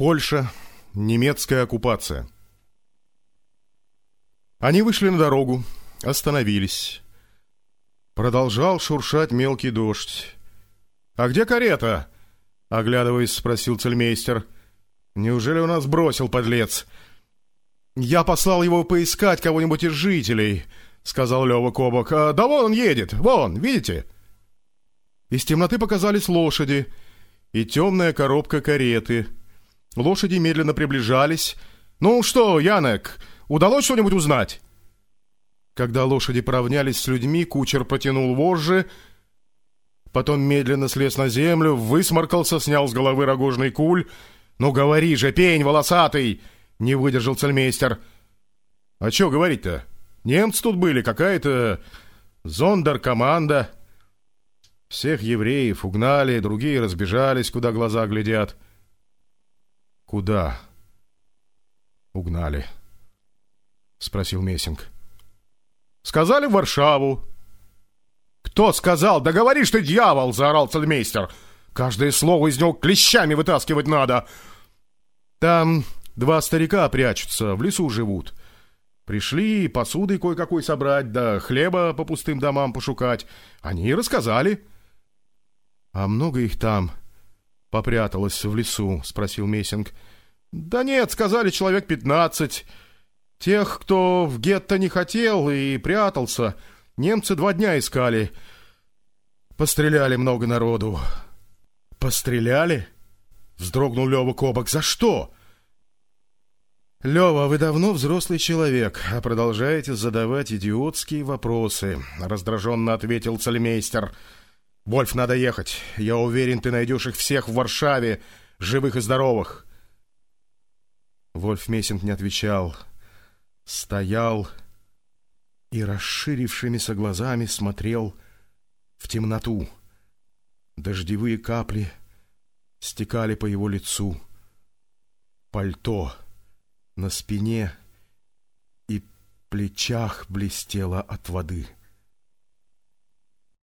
Польша. Немецкая оккупация. Они вышли на дорогу, остановились. Продолжал шуршать мелкий дождь. «А где карета?» — оглядываясь, спросил цельмейстер. «Неужели у нас бросил, подлец?» «Я послал его поискать кого-нибудь из жителей», — сказал Лёва Кобок. «А, «Да вон он едет, вон, видите?» Из темноты показались лошади и темная коробка кареты. Лошади медленно приближались. «Ну что, Янек, удалось что-нибудь узнать?» Когда лошади поравнялись с людьми, кучер протянул вожжи, потом медленно слез на землю, высморкался, снял с головы рогожный куль. «Ну говори же, пень волосатый!» — не выдержал цельмейстер. «А что говорить-то? Немцы тут были, какая-то зондер-команда». Всех евреев угнали, другие разбежались, куда глаза глядят. «Куда?» «Угнали», — спросил Мессинг. «Сказали в Варшаву». «Кто сказал? Да говори, что дьявол!» — заорал цельмейстер. «Каждое слово из него клещами вытаскивать надо!» «Там два старика прячутся, в лесу живут. Пришли посуды кое-какой собрать, да хлеба по пустым домам пошукать. Они и рассказали». «А много их там?» Попряталась в лесу?» — спросил Мессинг. «Да нет, сказали человек пятнадцать. Тех, кто в гетто не хотел и прятался, немцы два дня искали. Постреляли много народу». «Постреляли?» — вздрогнул Лёва Кобок. «За что?» «Лёва, вы давно взрослый человек, а продолжаете задавать идиотские вопросы», — раздраженно ответил цельмейстер. «Цельмейстер». «Вольф, надо ехать. Я уверен, ты найдешь их всех в Варшаве, живых и здоровых». Вольф Мессинг не отвечал. Стоял и расширившимися глазами смотрел в темноту. Дождевые капли стекали по его лицу. Пальто на спине и плечах блестело от воды.